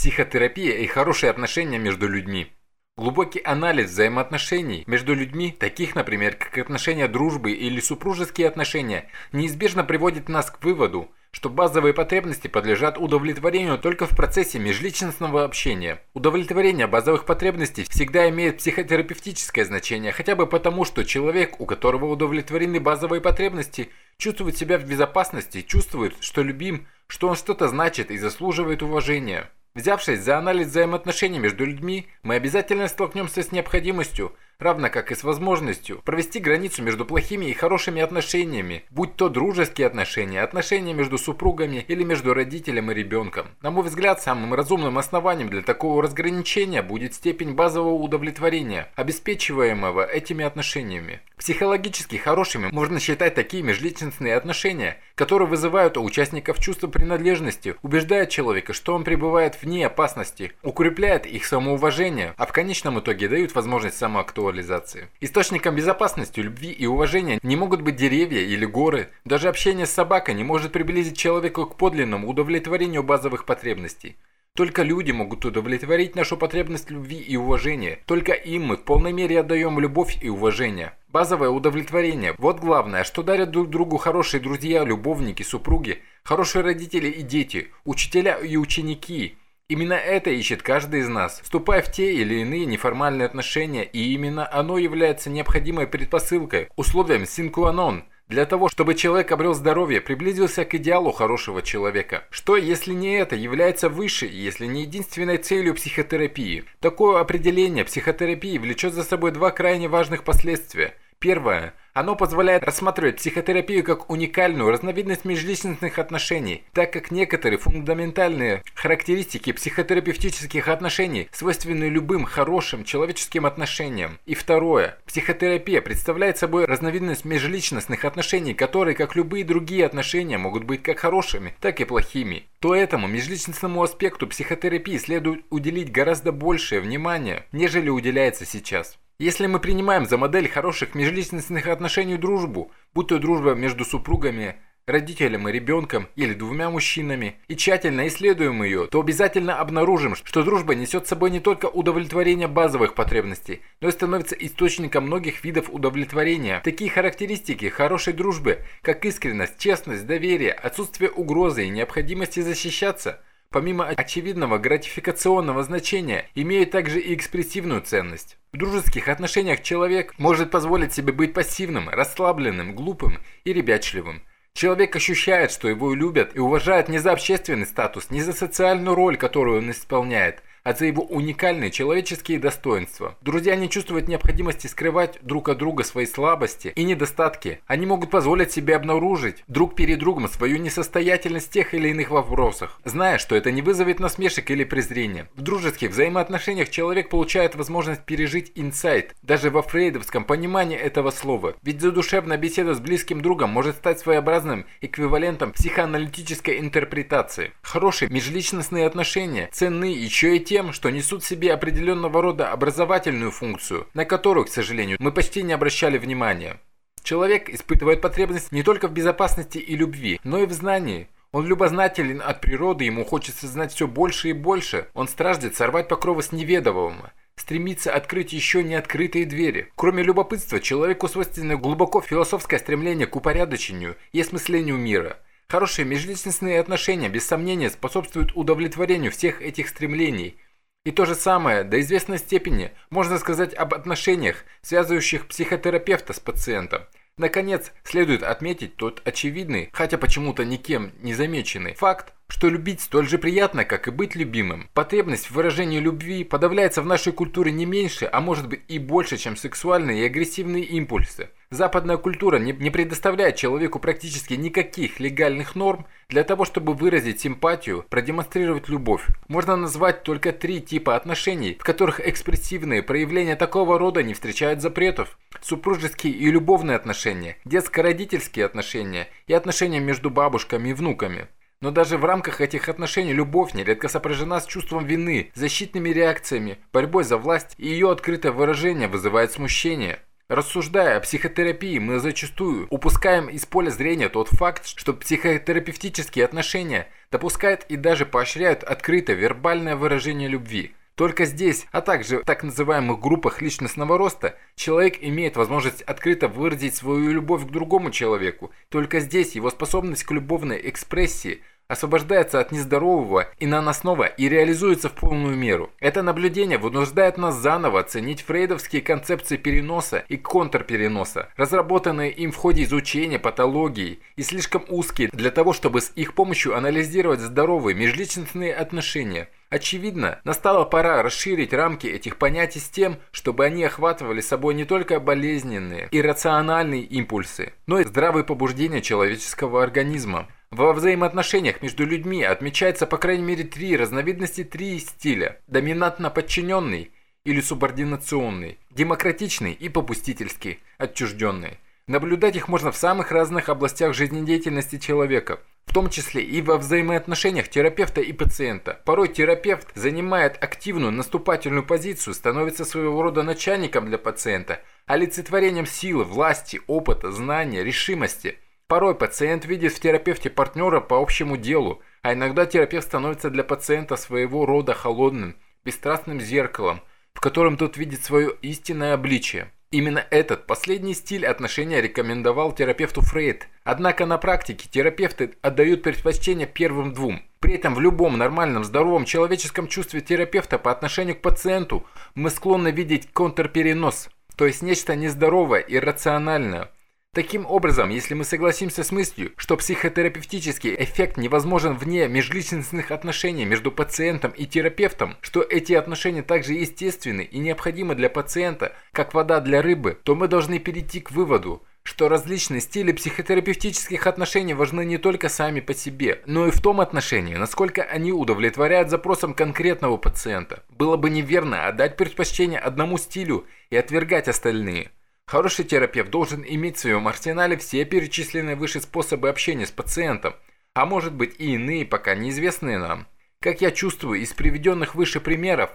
психотерапия и хорошие отношения между людьми. Глубокий анализ взаимоотношений между людьми, таких, например, как отношения дружбы или супружеские отношения, неизбежно приводит нас к выводу, что базовые потребности подлежат удовлетворению только в процессе межличностного общения. Удовлетворение базовых потребностей всегда имеет психотерапевтическое значение, хотя бы потому, что человек, у которого удовлетворены базовые потребности, чувствует себя в безопасности, чувствует, что любим, что он что-то значит и заслуживает уважения. Взявшись за анализ взаимоотношений между людьми, мы обязательно столкнемся с необходимостью – равно как и с возможностью провести границу между плохими и хорошими отношениями, будь то дружеские отношения, отношения между супругами или между родителем и ребенком. На мой взгляд, самым разумным основанием для такого разграничения будет степень базового удовлетворения, обеспечиваемого этими отношениями. Психологически хорошими можно считать такие межличностные отношения, которые вызывают у участников чувство принадлежности, убеждают человека, что он пребывает вне опасности, укрепляет их самоуважение, а в конечном итоге дают возможность самоактуализации. Источником безопасности, любви и уважения не могут быть деревья или горы. Даже общение с собакой не может приблизить человека к подлинному удовлетворению базовых потребностей. Только люди могут удовлетворить нашу потребность любви и уважения. Только им мы в полной мере отдаем любовь и уважение. Базовое удовлетворение – вот главное, что дарят друг другу хорошие друзья, любовники, супруги, хорошие родители и дети, учителя и ученики, Именно это ищет каждый из нас, вступая в те или иные неформальные отношения, и именно оно является необходимой предпосылкой, условием синкуанон, для того, чтобы человек обрел здоровье, приблизился к идеалу хорошего человека. Что, если не это, является выше, если не единственной целью психотерапии? Такое определение психотерапии влечет за собой два крайне важных последствия. Первое. Оно позволяет рассматривать психотерапию как уникальную разновидность межличностных отношений, так как некоторые фундаментальные характеристики психотерапевтических отношений свойственны любым хорошим человеческим отношениям. И второе. Психотерапия представляет собой разновидность межличностных отношений, которые, как любые другие отношения, могут быть как хорошими, так и плохими. То этому межличностному аспекту психотерапии следует уделить гораздо большее внимание, нежели уделяется сейчас. Если мы принимаем за модель хороших межличностных отношений дружбу, будь то дружба между супругами, родителем и ребенком или двумя мужчинами, и тщательно исследуем ее, то обязательно обнаружим, что дружба несет с собой не только удовлетворение базовых потребностей, но и становится источником многих видов удовлетворения. Такие характеристики хорошей дружбы, как искренность, честность, доверие, отсутствие угрозы и необходимости защищаться – помимо очевидного гратификационного значения, имеют также и экспрессивную ценность. В дружеских отношениях человек может позволить себе быть пассивным, расслабленным, глупым и ребячливым. Человек ощущает, что его любят и уважают не за общественный статус, не за социальную роль, которую он исполняет, а за его уникальные человеческие достоинства. Друзья не чувствуют необходимости скрывать друг от друга свои слабости и недостатки. Они могут позволить себе обнаружить друг перед другом свою несостоятельность в тех или иных вопросах, зная, что это не вызовет насмешек или презрения. В дружеских взаимоотношениях человек получает возможность пережить инсайт, даже во фрейдовском понимании этого слова. Ведь задушевная беседа с близким другом может стать своеобразным эквивалентом психоаналитической интерпретации. Хорошие межличностные отношения ценны еще и тем, что несут в себе определенного рода образовательную функцию, на которую, к сожалению, мы почти не обращали внимания. Человек испытывает потребность не только в безопасности и любви, но и в знании. Он любознателен от природы, ему хочется знать все больше и больше. Он страждет сорвать покровы с неведомого, стремится открыть еще не открытые двери. Кроме любопытства, человеку свойственно глубоко философское стремление к упорядочению и осмыслению мира – Хорошие межличностные отношения, без сомнения, способствуют удовлетворению всех этих стремлений. И то же самое, до известной степени, можно сказать об отношениях, связывающих психотерапевта с пациентом. Наконец, следует отметить тот очевидный, хотя почему-то никем не замеченный, факт, что любить столь же приятно, как и быть любимым. Потребность в выражении любви подавляется в нашей культуре не меньше, а может быть и больше, чем сексуальные и агрессивные импульсы. Западная культура не, не предоставляет человеку практически никаких легальных норм для того, чтобы выразить симпатию, продемонстрировать любовь. Можно назвать только три типа отношений, в которых экспрессивные проявления такого рода не встречают запретов. Супружеские и любовные отношения, детско-родительские отношения и отношения между бабушками и внуками. Но даже в рамках этих отношений любовь нередко сопряжена с чувством вины, защитными реакциями, борьбой за власть, и ее открытое выражение вызывает смущение. Рассуждая о психотерапии, мы зачастую упускаем из поля зрения тот факт, что психотерапевтические отношения допускают и даже поощряют открыто вербальное выражение любви. Только здесь, а также в так называемых группах личностного роста, человек имеет возможность открыто выразить свою любовь к другому человеку. Только здесь его способность к любовной экспрессии освобождается от нездорового и наносного и реализуется в полную меру. Это наблюдение вынуждает нас заново оценить фрейдовские концепции переноса и контрпереноса, разработанные им в ходе изучения патологии и слишком узкие для того, чтобы с их помощью анализировать здоровые межличностные отношения. Очевидно, настала пора расширить рамки этих понятий с тем, чтобы они охватывали собой не только болезненные, иррациональные импульсы, но и здравые побуждения человеческого организма. Во взаимоотношениях между людьми отмечается по крайней мере три разновидности, три стиля. Доминантно-подчиненный или субординационный, демократичный и попустительский, отчужденный. Наблюдать их можно в самых разных областях жизнедеятельности человека, в том числе и во взаимоотношениях терапевта и пациента. Порой терапевт занимает активную наступательную позицию, становится своего рода начальником для пациента, олицетворением силы, власти, опыта, знания, решимости – Порой пациент видит в терапевте партнера по общему делу, а иногда терапевт становится для пациента своего рода холодным, бесстрастным зеркалом, в котором тот видит свое истинное обличие. Именно этот последний стиль отношения рекомендовал терапевту Фрейд. Однако на практике терапевты отдают предпочтение первым двум. При этом в любом нормальном, здоровом человеческом чувстве терапевта по отношению к пациенту мы склонны видеть контрперенос, то есть нечто нездоровое и рациональное – Таким образом, если мы согласимся с мыслью, что психотерапевтический эффект невозможен вне межличностных отношений между пациентом и терапевтом, что эти отношения также естественны и необходимы для пациента, как вода для рыбы, то мы должны перейти к выводу, что различные стили психотерапевтических отношений важны не только сами по себе, но и в том отношении, насколько они удовлетворяют запросам конкретного пациента. Было бы неверно отдать предпочтение одному стилю и отвергать остальные – Хороший терапевт должен иметь в своем арсенале все перечисленные выше способы общения с пациентом, а может быть и иные, пока неизвестные нам. Как я чувствую из приведенных выше примеров,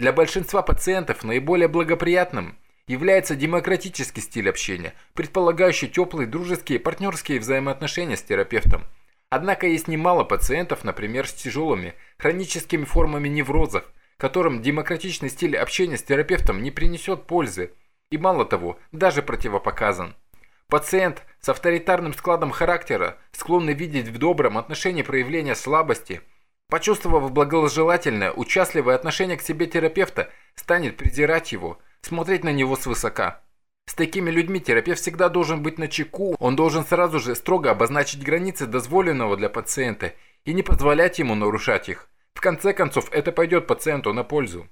для большинства пациентов наиболее благоприятным является демократический стиль общения, предполагающий теплые, дружеские, партнерские взаимоотношения с терапевтом. Однако есть немало пациентов, например, с тяжелыми, хроническими формами неврозов, которым демократичный стиль общения с терапевтом не принесет пользы, и мало того, даже противопоказан. Пациент с авторитарным складом характера, склонный видеть в добром отношении проявления слабости, почувствовав благожелательное, участливое отношение к себе терапевта, станет презирать его, смотреть на него свысока. С такими людьми терапевт всегда должен быть на чеку, он должен сразу же строго обозначить границы дозволенного для пациента и не позволять ему нарушать их. В конце концов, это пойдет пациенту на пользу.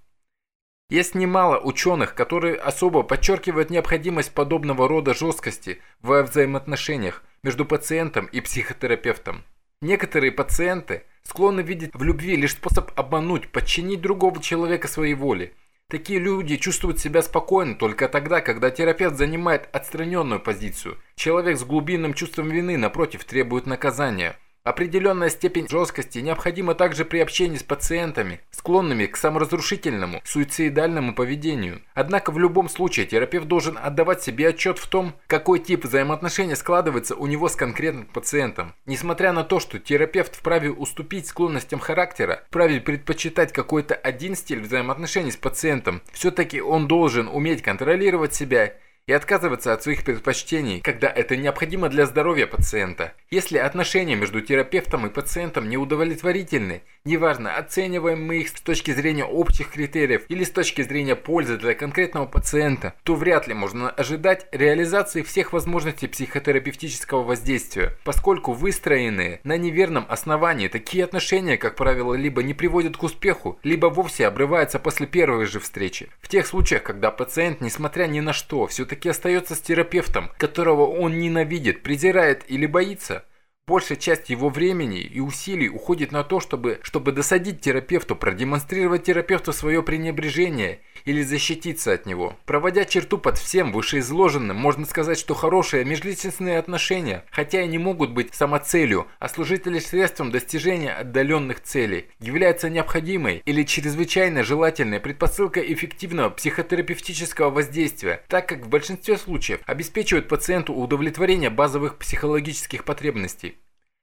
Есть немало ученых, которые особо подчеркивают необходимость подобного рода жесткости во взаимоотношениях между пациентом и психотерапевтом. Некоторые пациенты склонны видеть в любви лишь способ обмануть, подчинить другого человека своей воле. Такие люди чувствуют себя спокойно только тогда, когда терапевт занимает отстраненную позицию. Человек с глубинным чувством вины, напротив, требует наказания – Определенная степень жесткости необходима также при общении с пациентами, склонными к саморазрушительному, суицидальному поведению. Однако в любом случае терапевт должен отдавать себе отчет в том, какой тип взаимоотношений складывается у него с конкретным пациентом. Несмотря на то, что терапевт вправе уступить склонностям характера, вправе предпочитать какой-то один стиль взаимоотношений с пациентом, все-таки он должен уметь контролировать себя и отказываться от своих предпочтений, когда это необходимо для здоровья пациента. Если отношения между терапевтом и пациентом неудовлетворительны, неважно, оцениваем мы их с точки зрения общих критериев или с точки зрения пользы для конкретного пациента, то вряд ли можно ожидать реализации всех возможностей психотерапевтического воздействия, поскольку выстроенные на неверном основании такие отношения, как правило, либо не приводят к успеху, либо вовсе обрываются после первой же встречи. В тех случаях, когда пациент, несмотря ни на что, все-таки остается с терапевтом, которого он ненавидит, презирает или боится, Большая часть его времени и усилий уходит на то, чтобы, чтобы досадить терапевту, продемонстрировать терапевту свое пренебрежение или защититься от него. Проводя черту под всем вышеизложенным, можно сказать, что хорошие межличностные отношения, хотя и не могут быть самоцелью, а служить лишь средством достижения отдаленных целей, являются необходимой или чрезвычайно желательной предпосылкой эффективного психотерапевтического воздействия, так как в большинстве случаев обеспечивают пациенту удовлетворение базовых психологических потребностей.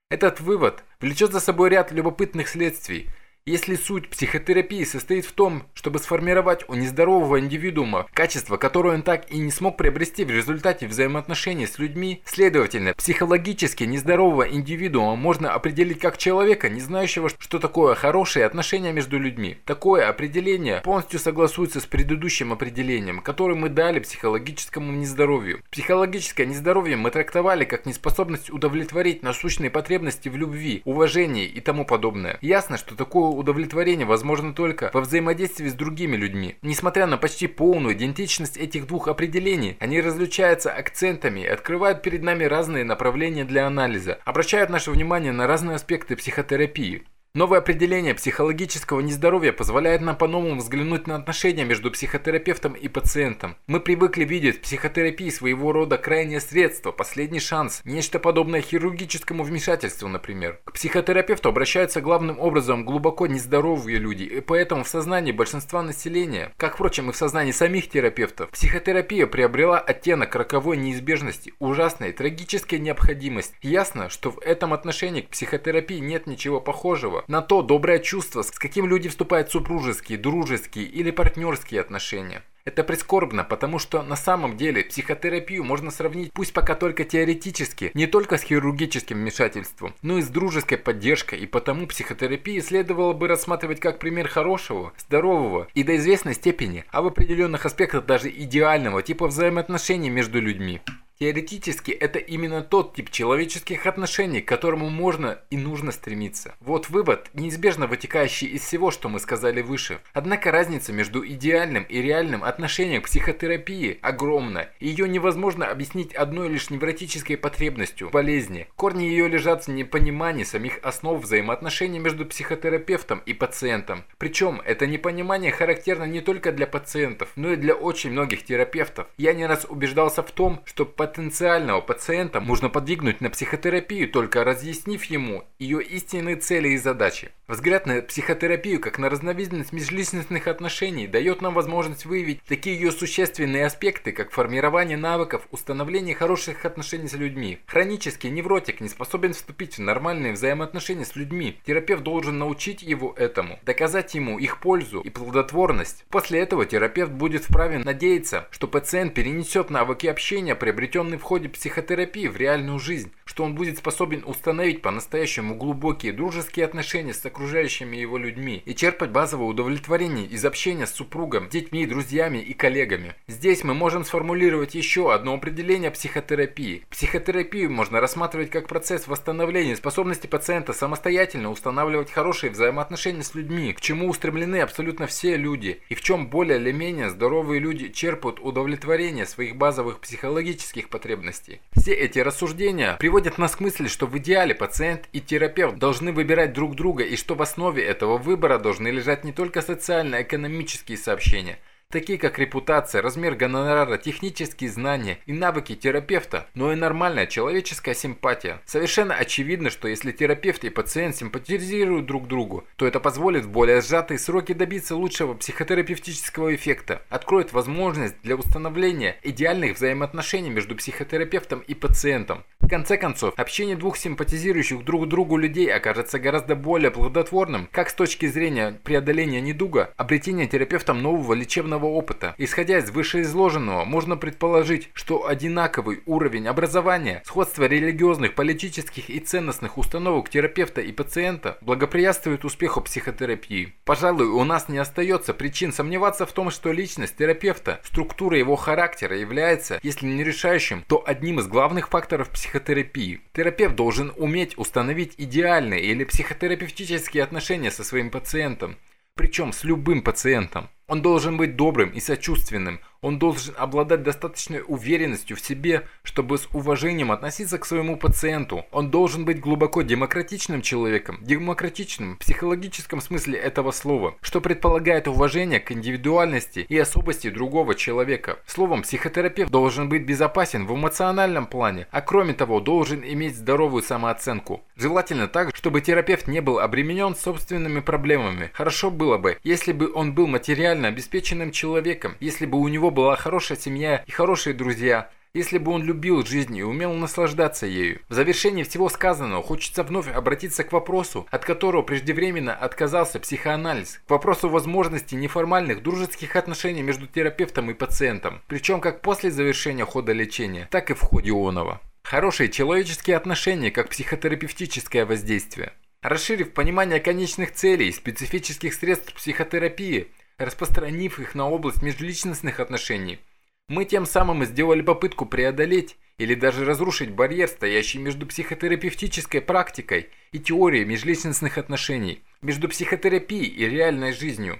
Этот вывод влечет за собой ряд любопытных следствий – если суть психотерапии состоит в том, чтобы сформировать у нездорового индивидуума качество, которое он так и не смог приобрести в результате взаимоотношений с людьми, следовательно, психологически нездорового индивидуума можно определить как человека, не знающего, что такое хорошие отношения между людьми. Такое определение полностью согласуется с предыдущим определением, которое мы дали психологическому нездоровью. Психологическое нездоровье мы трактовали как неспособность удовлетворить насущные потребности в любви, уважении и тому подобное. Ясно, что такое удовлетворение возможно только во взаимодействии с другими людьми. Несмотря на почти полную идентичность этих двух определений, они различаются акцентами и открывают перед нами разные направления для анализа, обращают наше внимание на разные аспекты психотерапии. Новое определение психологического нездоровья позволяет нам по-новому взглянуть на отношения между психотерапевтом и пациентом. Мы привыкли видеть в психотерапии своего рода крайнее средство, последний шанс, нечто подобное хирургическому вмешательству, например. К психотерапевту обращаются главным образом глубоко нездоровые люди, и поэтому в сознании большинства населения, как, впрочем, и в сознании самих терапевтов, психотерапия приобрела оттенок роковой неизбежности, ужасной, трагической необходимости. Ясно, что в этом отношении к психотерапии нет ничего похожего, на то доброе чувство, с каким люди вступают в супружеские, дружеские или партнерские отношения. Это прискорбно, потому что на самом деле психотерапию можно сравнить пусть пока только теоретически, не только с хирургическим вмешательством, но и с дружеской поддержкой, и потому психотерапию следовало бы рассматривать как пример хорошего, здорового и до известной степени, а в определенных аспектах даже идеального типа взаимоотношений между людьми. Теоретически это именно тот тип человеческих отношений, к которому можно и нужно стремиться. Вот вывод, неизбежно вытекающий из всего, что мы сказали выше. Однако разница между идеальным и реальным отношением к психотерапии огромна. Ее невозможно объяснить одной лишь невротической потребностью, болезни. Корни ее лежат в непонимании самих основ взаимоотношений между психотерапевтом и пациентом. Причем это непонимание характерно не только для пациентов, но и для очень многих терапевтов. Я не раз убеждался в том, что пациент потенциального пациента можно подвигнуть на психотерапию, только разъяснив ему ее истинные цели и задачи. Взгляд на психотерапию как на разновидность межличностных отношений дает нам возможность выявить такие ее существенные аспекты, как формирование навыков, установление хороших отношений с людьми. Хронический невротик не способен вступить в нормальные взаимоотношения с людьми. Терапевт должен научить его этому, доказать ему их пользу и плодотворность. После этого терапевт будет вправе надеяться, что пациент перенесет навыки общения, приобретенные приобретенный в ходе психотерапии в реальную жизнь, что он будет способен установить по-настоящему глубокие дружеские отношения с окружающими его людьми и черпать базовое удовлетворение из общения с супругом, детьми, друзьями и коллегами. Здесь мы можем сформулировать еще одно определение психотерапии. Психотерапию можно рассматривать как процесс восстановления способности пациента самостоятельно устанавливать хорошие взаимоотношения с людьми, к чему устремлены абсолютно все люди, и в чем более или менее здоровые люди черпают удовлетворение своих базовых психологических потребностей. Все эти рассуждения приводят нас к мысли, что в идеале пациент и терапевт должны выбирать друг друга и что в основе этого выбора должны лежать не только социально-экономические сообщения – такие как репутация, размер гонорара, технические знания и навыки терапевта, но и нормальная человеческая симпатия. Совершенно очевидно, что если терапевт и пациент симпатизируют друг другу, то это позволит в более сжатые сроки добиться лучшего психотерапевтического эффекта, откроет возможность для установления идеальных взаимоотношений между психотерапевтом и пациентом. В конце концов, общение двух симпатизирующих друг другу людей окажется гораздо более плодотворным, как с точки зрения преодоления недуга, обретения терапевтом нового лечебного жизненного опыта. Исходя из вышеизложенного, можно предположить, что одинаковый уровень образования, сходство религиозных, политических и ценностных установок терапевта и пациента благоприятствует успеху психотерапии. Пожалуй, у нас не остается причин сомневаться в том, что личность терапевта, структура его характера является, если не решающим, то одним из главных факторов психотерапии. Терапевт должен уметь установить идеальные или психотерапевтические отношения со своим пациентом, причем с любым пациентом. Он должен быть добрым и сочувственным, Он должен обладать достаточной уверенностью в себе, чтобы с уважением относиться к своему пациенту. Он должен быть глубоко демократичным человеком, демократичным в психологическом смысле этого слова, что предполагает уважение к индивидуальности и особости другого человека. Словом, психотерапевт должен быть безопасен в эмоциональном плане, а кроме того должен иметь здоровую самооценку. Желательно так, чтобы терапевт не был обременен собственными проблемами. Хорошо было бы, если бы он был материально обеспеченным человеком, если бы у него была хорошая семья и хорошие друзья, если бы он любил жизнь и умел наслаждаться ею. В завершении всего сказанного хочется вновь обратиться к вопросу, от которого преждевременно отказался психоанализ, к вопросу возможности неформальных дружеских отношений между терапевтом и пациентом, причем как после завершения хода лечения, так и в ходе оного. Хорошие человеческие отношения как психотерапевтическое воздействие. Расширив понимание конечных целей и специфических средств психотерапии, распространив их на область межличностных отношений, мы тем самым сделали попытку преодолеть или даже разрушить барьер, стоящий между психотерапевтической практикой и теорией межличностных отношений, между психотерапией и реальной жизнью.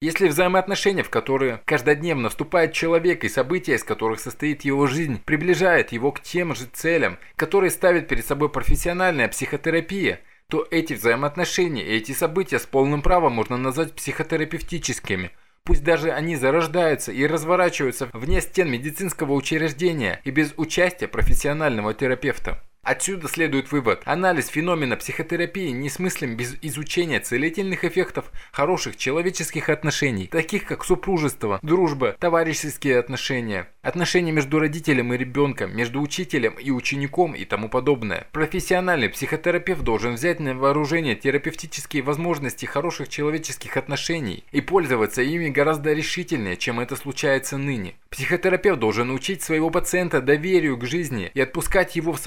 Если взаимоотношения, в которые каждодневно вступает человек и события, из которых состоит его жизнь, приближают его к тем же целям, которые ставит перед собой профессиональная психотерапия – то эти взаимоотношения и эти события с полным правом можно назвать психотерапевтическими. Пусть даже они зарождаются и разворачиваются вне стен медицинского учреждения и без участия профессионального терапевта. Отсюда следует вывод. Анализ феномена психотерапии не смыслен без изучения целительных эффектов хороших человеческих отношений, таких как супружество, дружба, товарищеские отношения, отношения между родителем и ребенком, между учителем и учеником и тому подобное. Профессиональный психотерапевт должен взять на вооружение терапевтические возможности хороших человеческих отношений и пользоваться ими гораздо решительнее, чем это случается ныне. Психотерапевт должен учить своего пациента доверию к жизни и отпускать его в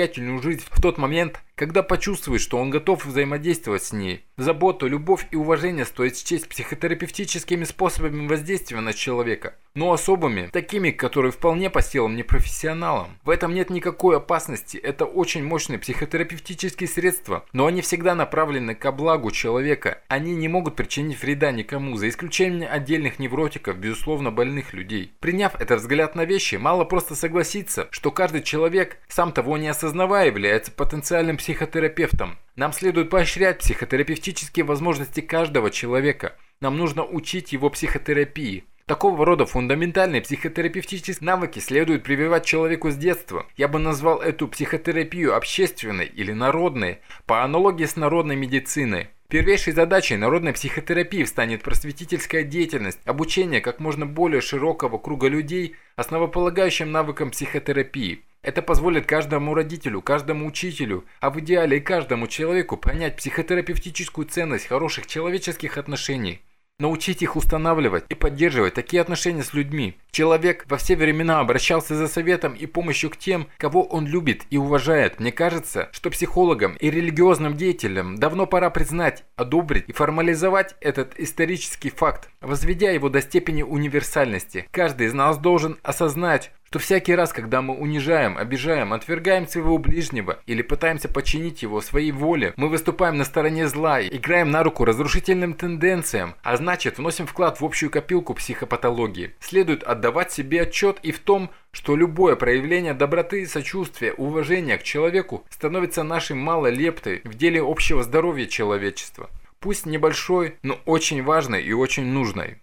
самостоятельную жизнь в тот момент, когда почувствует, что он готов взаимодействовать с ней. Заботу, любовь и уважение стоит счесть психотерапевтическими способами воздействия на человека, но особыми, такими, которые вполне по силам непрофессионалам. В этом нет никакой опасности, это очень мощные психотерапевтические средства, но они всегда направлены ко благу человека. Они не могут причинить вреда никому, за исключением отдельных невротиков, безусловно больных людей. Приняв этот взгляд на вещи, мало просто согласиться, что каждый человек, сам того не осознавая, является потенциальным психотерапевтом. Нам следует поощрять психотерапевтические возможности каждого человека. Нам нужно учить его психотерапии. Такого рода фундаментальные психотерапевтические навыки следует прививать человеку с детства. Я бы назвал эту психотерапию общественной или народной, по аналогии с народной медициной. Первейшей задачей народной психотерапии станет просветительская деятельность, обучение как можно более широкого круга людей основополагающим навыкам психотерапии. Это позволит каждому родителю, каждому учителю, а в идеале и каждому человеку понять психотерапевтическую ценность хороших человеческих отношений. Научить их устанавливать и поддерживать такие отношения с людьми. Человек во все времена обращался за советом и помощью к тем, кого он любит и уважает. Мне кажется, что психологам и религиозным деятелям давно пора признать, одобрить и формализовать этот исторический факт, возведя его до степени универсальности. Каждый из нас должен осознать, что всякий раз, когда мы унижаем, обижаем, отвергаем своего ближнего или пытаемся подчинить его своей воле, мы выступаем на стороне зла, играем на руку разрушительным тенденциям, а значит вносим вклад в общую копилку психопатологии. Следует отдавать себе отчет и в том, что любое проявление доброты, сочувствия, уважения к человеку становится нашей малой лептой в деле общего здоровья человечества. Пусть небольшой, но очень важной и очень нужной.